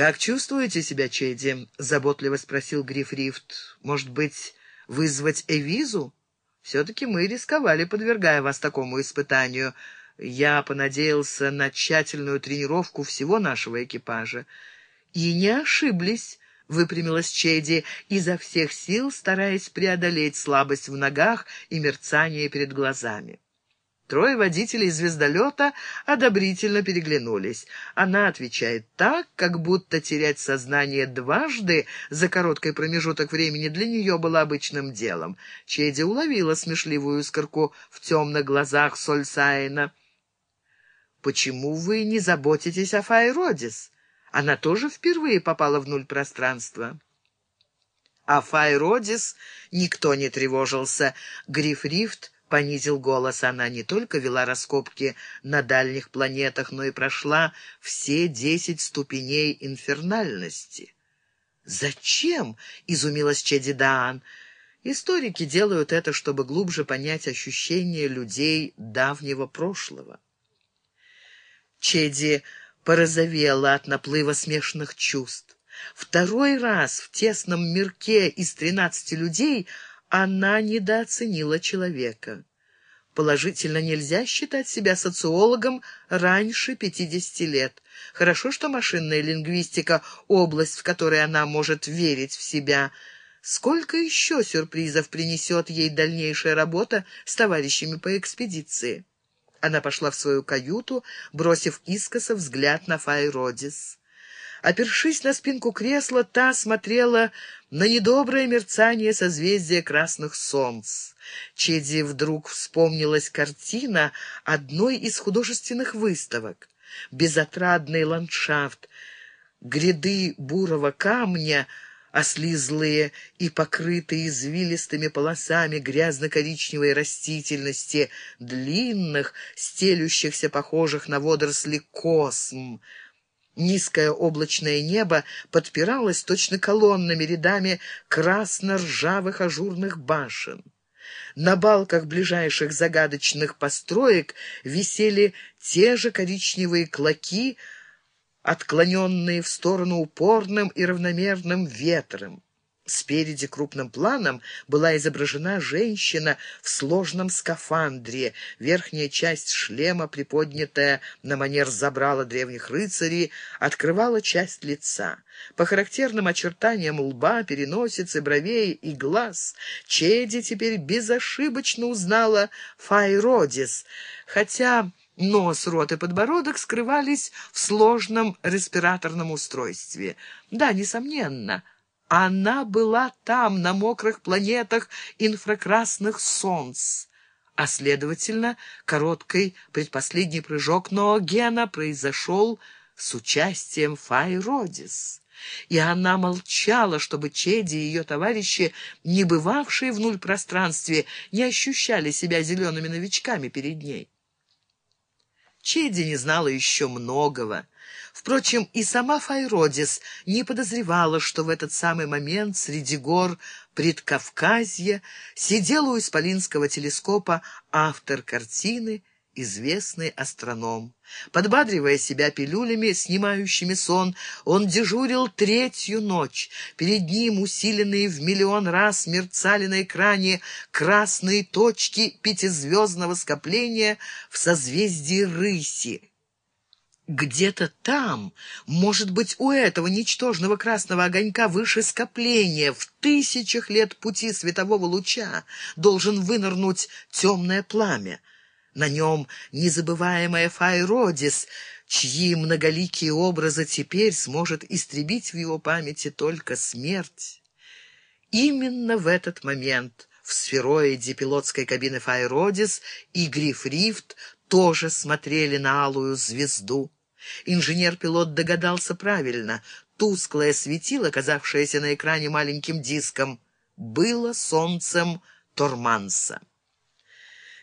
«Как чувствуете себя, Чеди?» — заботливо спросил Грифрифт. «Может быть, вызвать Эвизу? Все-таки мы рисковали, подвергая вас такому испытанию. Я понадеялся на тщательную тренировку всего нашего экипажа. И не ошиблись» выпрямилась Чеди, изо всех сил стараясь преодолеть слабость в ногах и мерцание перед глазами. Трое водителей звездолета одобрительно переглянулись. Она отвечает так, как будто терять сознание дважды за короткий промежуток времени для нее было обычным делом. Чеди уловила смешливую искорку в темных глазах Сольсайна. «Почему вы не заботитесь о Файродис?» Она тоже впервые попала в нуль пространства. А Файродис никто не тревожился. Грифрифт понизил голос. Она не только вела раскопки на дальних планетах, но и прошла все десять ступеней инфернальности. «Зачем?» — изумилась Чедидаан. «Историки делают это, чтобы глубже понять ощущения людей давнего прошлого». Чеди порозовела от наплыва смешанных чувств. Второй раз в тесном мирке из тринадцати людей она недооценила человека. Положительно нельзя считать себя социологом раньше пятидесяти лет. Хорошо, что машинная лингвистика — область, в которой она может верить в себя. Сколько еще сюрпризов принесет ей дальнейшая работа с товарищами по экспедиции? Она пошла в свою каюту, бросив искоса взгляд на Файродис. Опершись на спинку кресла, та смотрела на недоброе мерцание созвездия красных солнц. Чеди вдруг вспомнилась картина одной из художественных выставок. Безотрадный ландшафт, гряды бурого камня — ослизлые и покрытые извилистыми полосами грязно-коричневой растительности, длинных, стелющихся, похожих на водоросли косм. Низкое облачное небо подпиралось точно колоннами рядами красно-ржавых ажурных башен. На балках ближайших загадочных построек висели те же коричневые клоки, отклоненные в сторону упорным и равномерным ветром. Спереди крупным планом была изображена женщина в сложном скафандре. Верхняя часть шлема, приподнятая на манер забрала древних рыцарей, открывала часть лица. По характерным очертаниям лба, переносицы, бровей и глаз Чеди теперь безошибочно узнала Файродис, хотя Нос, рот и подбородок скрывались в сложном респираторном устройстве. Да, несомненно, она была там, на мокрых планетах инфракрасных солнц. А, следовательно, короткий предпоследний прыжок Ноогена произошел с участием Файродис. И она молчала, чтобы Чеди и ее товарищи, не бывавшие в нуль пространстве, не ощущали себя зелеными новичками перед ней. Чеди не знала еще многого. Впрочем, и сама Файродис не подозревала, что в этот самый момент среди гор Предкавказья сидел у исполинского телескопа автор картины известный астроном. Подбадривая себя пилюлями, снимающими сон, он дежурил третью ночь. Перед ним, усиленные в миллион раз, мерцали на экране красные точки пятизвездного скопления в созвездии Рыси. Где-то там, может быть, у этого ничтожного красного огонька выше скопления, в тысячах лет пути светового луча, должен вынырнуть темное пламя. На нем незабываемая Файродис, чьи многоликие образы теперь сможет истребить в его памяти только смерть. Именно в этот момент в сфероиде пилотской кабины Файродис и Гриф Рифт тоже смотрели на алую звезду. Инженер-пилот догадался правильно. Тусклое светило, казавшееся на экране маленьким диском, было солнцем Торманса.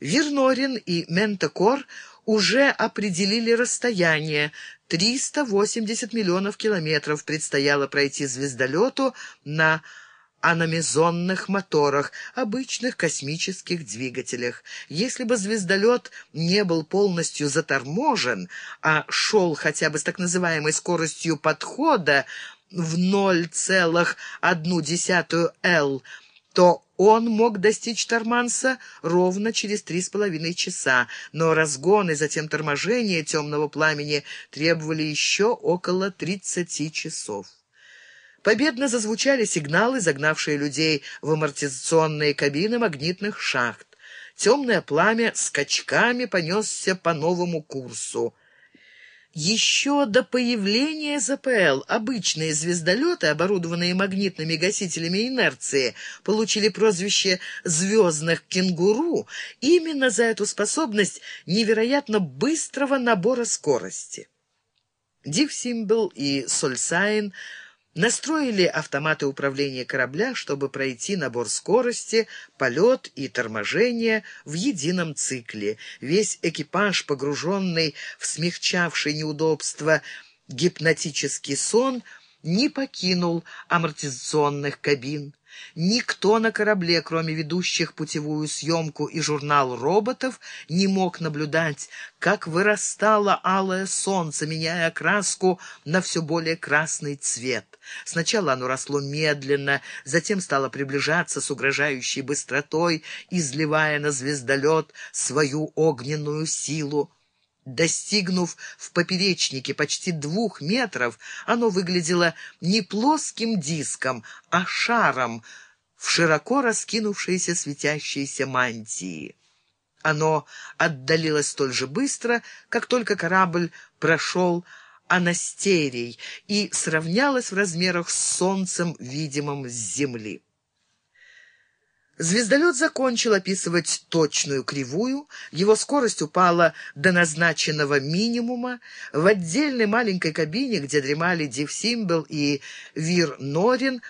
Вернорин и Ментакор уже определили расстояние. 380 миллионов километров предстояло пройти звездолету на а на моторах, обычных космических двигателях. Если бы звездолет не был полностью заторможен, а шел хотя бы с так называемой скоростью подхода в 0,1 L, то он мог достичь Торманса ровно через три с половиной часа, но разгон и затем торможение темного пламени требовали еще около тридцати часов. Победно зазвучали сигналы, загнавшие людей в амортизационные кабины магнитных шахт. Темное пламя скачками понесся по новому курсу. Еще до появления ЗПЛ обычные звездолеты, оборудованные магнитными гасителями инерции, получили прозвище «звездных кенгуру» именно за эту способность невероятно быстрого набора скорости. Див Симбл и Сольсайн – Настроили автоматы управления корабля, чтобы пройти набор скорости, полет и торможение в едином цикле. Весь экипаж, погруженный в смягчавший неудобства гипнотический сон, не покинул амортизационных кабин. Никто на корабле, кроме ведущих путевую съемку и журнал роботов, не мог наблюдать, как вырастало алое солнце, меняя окраску на все более красный цвет. Сначала оно росло медленно, затем стало приближаться с угрожающей быстротой, изливая на звездолет свою огненную силу. Достигнув в поперечнике почти двух метров, оно выглядело не плоским диском, а шаром в широко раскинувшейся светящейся мантии. Оно отдалилось столь же быстро, как только корабль прошел анастерий и сравнялось в размерах с солнцем, видимым с земли. Звездолет закончил описывать точную кривую, его скорость упала до назначенного минимума. В отдельной маленькой кабине, где дремали Див Симбел и Вир Норин,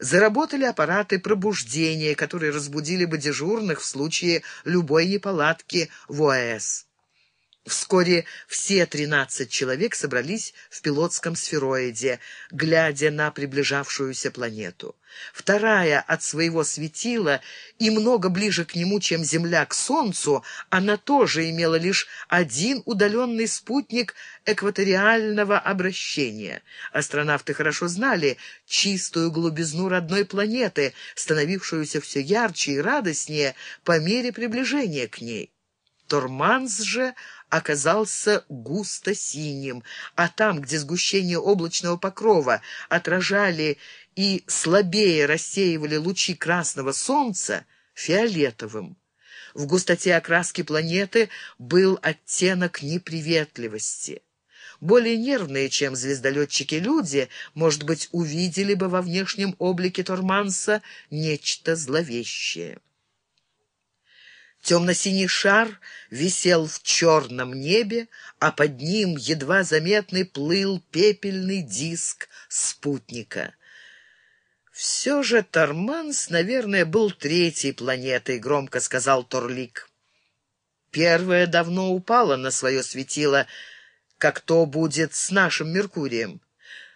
заработали аппараты пробуждения, которые разбудили бы дежурных в случае любой неполадки в ОАЭС. Вскоре все тринадцать человек собрались в пилотском сфероиде, глядя на приближавшуюся планету. Вторая от своего светила и много ближе к нему, чем Земля к Солнцу, она тоже имела лишь один удаленный спутник экваториального обращения. Астронавты хорошо знали чистую глубизну родной планеты, становившуюся все ярче и радостнее по мере приближения к ней. Торманс же оказался густо-синим, а там, где сгущение облачного покрова отражали и слабее рассеивали лучи красного солнца, фиолетовым. В густоте окраски планеты был оттенок неприветливости. Более нервные, чем звездолетчики люди, может быть, увидели бы во внешнем облике Торманса нечто зловещее. Темно-синий шар висел в черном небе, а под ним едва заметный плыл пепельный диск спутника. «Все же Торманс, наверное, был третьей планетой», — громко сказал Торлик. «Первая давно упала на свое светило, как то будет с нашим Меркурием.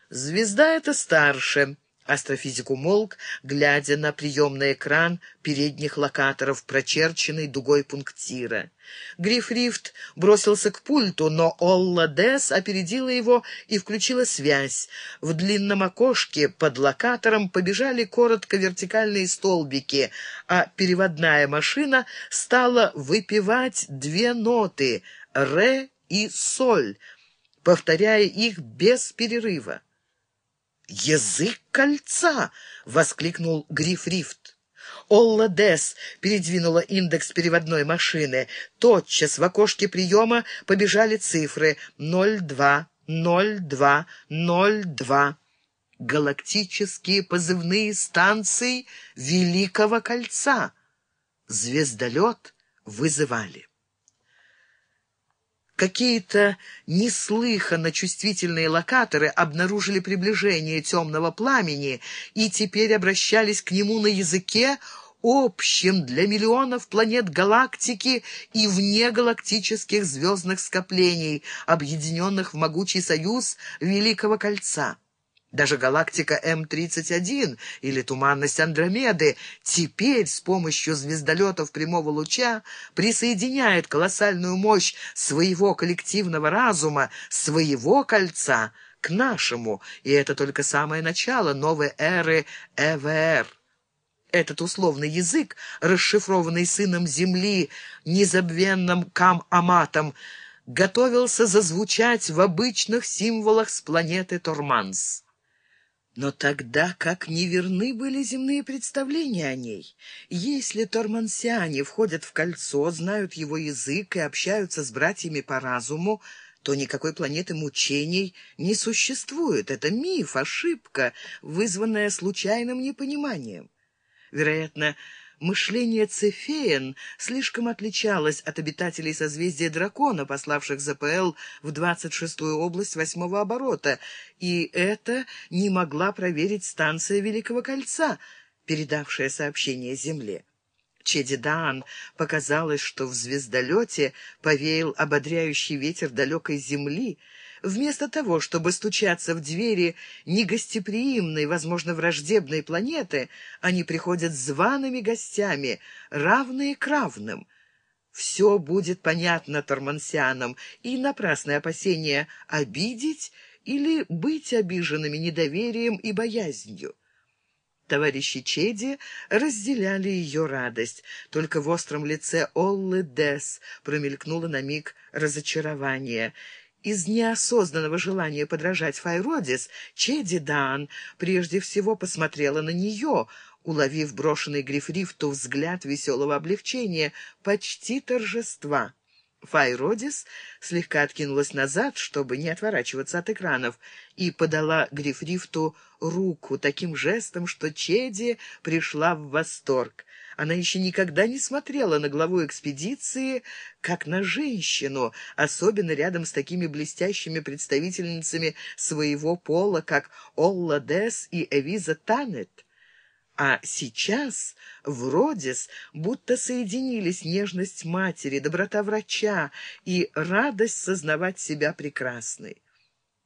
Звезда эта старше». Астрофизик умолк, глядя на приемный экран передних локаторов, прочерченный дугой пунктира. Грифрифт бросился к пульту, но Олла Дес опередила его и включила связь. В длинном окошке под локатором побежали коротко вертикальные столбики, а переводная машина стала выпивать две ноты — ре и соль, повторяя их без перерыва. «Язык кольца!» — воскликнул Грифрифт. Олла Дес передвинула индекс переводной машины. Тотчас в окошке приема побежали цифры 02, 02, 02. Галактические позывные станции Великого Кольца. Звездолет вызывали. Какие-то неслыханно чувствительные локаторы обнаружили приближение темного пламени и теперь обращались к нему на языке, общем для миллионов планет галактики и внегалактических звездных скоплений, объединенных в могучий союз Великого Кольца. Даже галактика М-31 или туманность Андромеды теперь с помощью звездолетов прямого луча присоединяет колоссальную мощь своего коллективного разума, своего кольца к нашему, и это только самое начало новой эры ЭВР. Этот условный язык, расшифрованный сыном Земли, незабвенным Кам-Аматом, готовился зазвучать в обычных символах с планеты Торманс. Но тогда как неверны были земные представления о ней. Если тормансиане входят в кольцо, знают его язык и общаются с братьями по разуму, то никакой планеты мучений не существует. Это миф, ошибка, вызванная случайным непониманием. Вероятно, Мышление Цефеен слишком отличалось от обитателей созвездия Дракона, пославших ЗПЛ в 26-ю область восьмого оборота, и это не могла проверить станция Великого Кольца, передавшая сообщение Земле. Чеди Даан показалось, что в звездолете повеял ободряющий ветер далекой земли, Вместо того, чтобы стучаться в двери негостеприимной, возможно, враждебной планеты, они приходят зваными гостями, равные к равным. Все будет понятно тормансианам, и напрасное опасение обидеть или быть обиженными недоверием и боязнью. Товарищи Чеди разделяли ее радость. Только в остром лице Оллы Дес промелькнуло на миг разочарование — из неосознанного желания подражать Файродис, Чеди Дан прежде всего посмотрела на нее, уловив брошенный Грифрифту взгляд веселого облегчения, почти торжества. Файродис слегка откинулась назад, чтобы не отворачиваться от экранов, и подала Грифрифту руку таким жестом, что Чеди пришла в восторг. Она еще никогда не смотрела на главу экспедиции как на женщину, особенно рядом с такими блестящими представительницами своего пола, как Олла Дес и Эвиза Танет. А сейчас в Родис будто соединились нежность матери, доброта врача и радость сознавать себя прекрасной.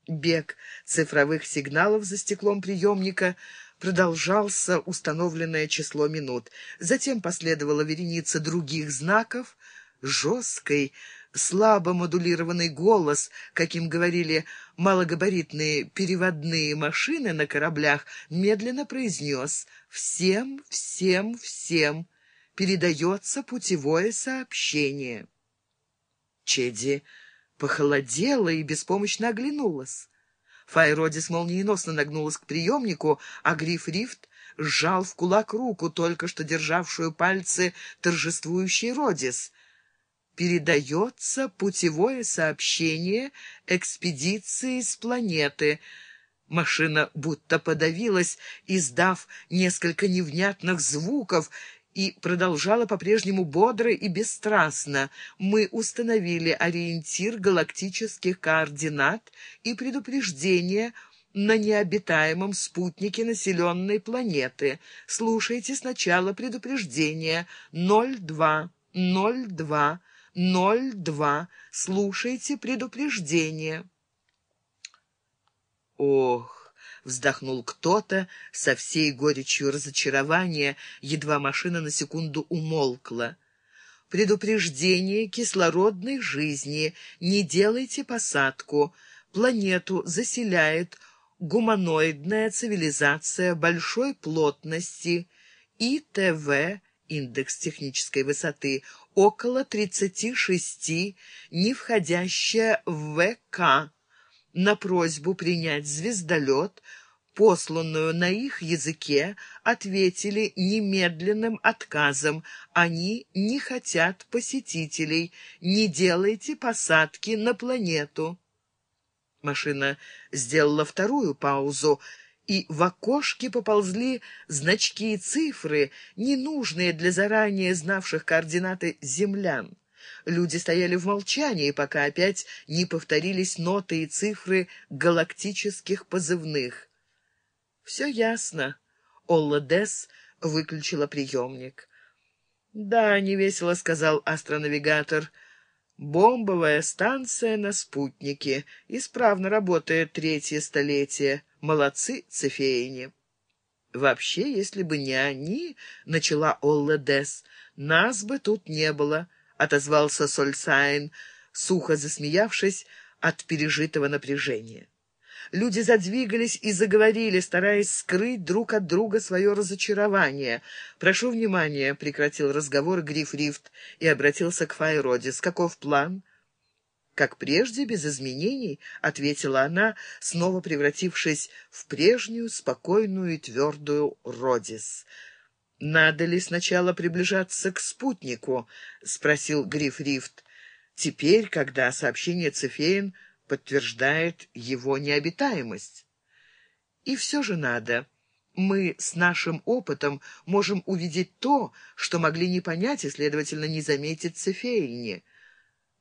Бег цифровых сигналов за стеклом приемника — продолжался установленное число минут. Затем последовала вереница других знаков, жесткой, слабо модулированный голос, каким говорили малогабаритные переводные машины на кораблях, медленно произнес «Всем, всем, всем передается путевое сообщение». Чеди похолодела и беспомощно оглянулась. Файродис молниеносно нагнулась к приемнику, а Гриф Рифт сжал в кулак руку, только что державшую пальцы торжествующий Родис. «Передается путевое сообщение экспедиции с планеты». Машина будто подавилась, издав несколько невнятных звуков, и продолжала по-прежнему бодро и бесстрастно. Мы установили ориентир галактических координат и предупреждение на необитаемом спутнике населенной планеты. Слушайте сначала предупреждение 02, 02, 02. Слушайте предупреждение. Ох! Вздохнул кто-то со всей горечью разочарования, едва машина на секунду умолкла. Предупреждение кислородной жизни. Не делайте посадку. Планету заселяет гуманоидная цивилизация большой плотности. ИТВ, индекс технической высоты, около 36, не входящая в ВК на просьбу принять звездолет, посланную на их языке, ответили немедленным отказом. Они не хотят посетителей. Не делайте посадки на планету. Машина сделала вторую паузу, и в окошке поползли значки и цифры, ненужные для заранее знавших координаты землян. Люди стояли в молчании, пока опять не повторились ноты и цифры галактических позывных. «Все ясно». Олла Десс выключила приемник. «Да, невесело», — сказал астронавигатор. Бомбовая станция на спутнике. Исправно работает третье столетие. Молодцы, цефеяне. Вообще, если бы не они, начала Олла Дес, нас бы тут не было, отозвался Сольсайн, сухо засмеявшись от пережитого напряжения. Люди задвигались и заговорили, стараясь скрыть друг от друга свое разочарование. «Прошу внимания», — прекратил разговор Гриф Рифт и обратился к Файродис. «Каков план?» «Как прежде, без изменений», — ответила она, снова превратившись в прежнюю, спокойную и твердую Родис. «Надо ли сначала приближаться к спутнику?» — спросил Гриф Рифт. «Теперь, когда сообщение Цефеин подтверждает его необитаемость. И все же надо. Мы с нашим опытом можем увидеть то, что могли не понять и, следовательно, не заметить Цефейни.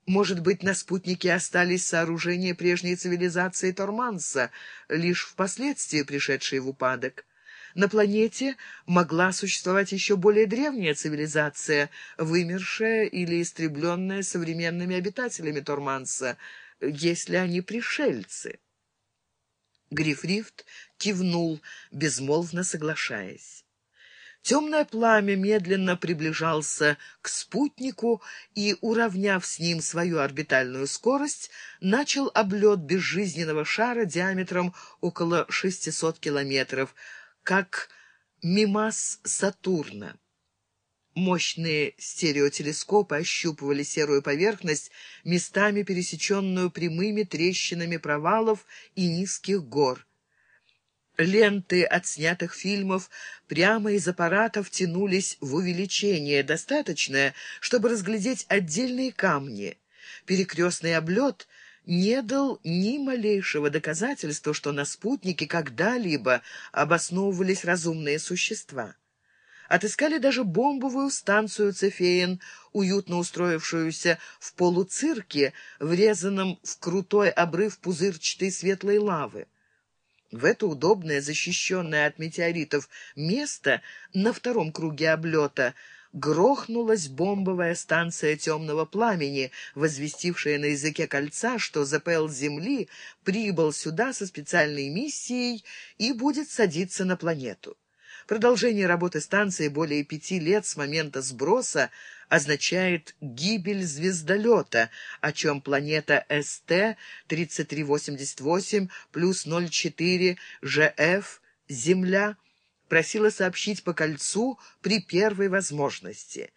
Может быть, на спутнике остались сооружения прежней цивилизации Торманса, лишь впоследствии пришедшие в упадок. На планете могла существовать еще более древняя цивилизация, вымершая или истребленная современными обитателями Торманса — если они пришельцы. Грифрифт кивнул, безмолвно соглашаясь. Темное пламя медленно приближался к спутнику и, уравняв с ним свою орбитальную скорость, начал облет безжизненного шара диаметром около 600 километров, как мимас Сатурна. Мощные стереотелескопы ощупывали серую поверхность, местами пересеченную прямыми трещинами провалов и низких гор. Ленты от снятых фильмов прямо из аппаратов тянулись в увеличение, достаточное, чтобы разглядеть отдельные камни. Перекрестный облет не дал ни малейшего доказательства, что на спутнике когда-либо обосновывались разумные существа. Отыскали даже бомбовую станцию Цефеин, уютно устроившуюся в полуцирке, врезанном в крутой обрыв пузырчатой светлой лавы. В это удобное, защищенное от метеоритов место на втором круге облета грохнулась бомбовая станция темного пламени, возвестившая на языке кольца, что ЗПЛ Земли прибыл сюда со специальной миссией и будет садиться на планету. Продолжение работы станции более пяти лет с момента сброса означает гибель звездолета, о чем планета СТ-3388 плюс 04 ЖФ Земля просила сообщить по кольцу при первой возможности.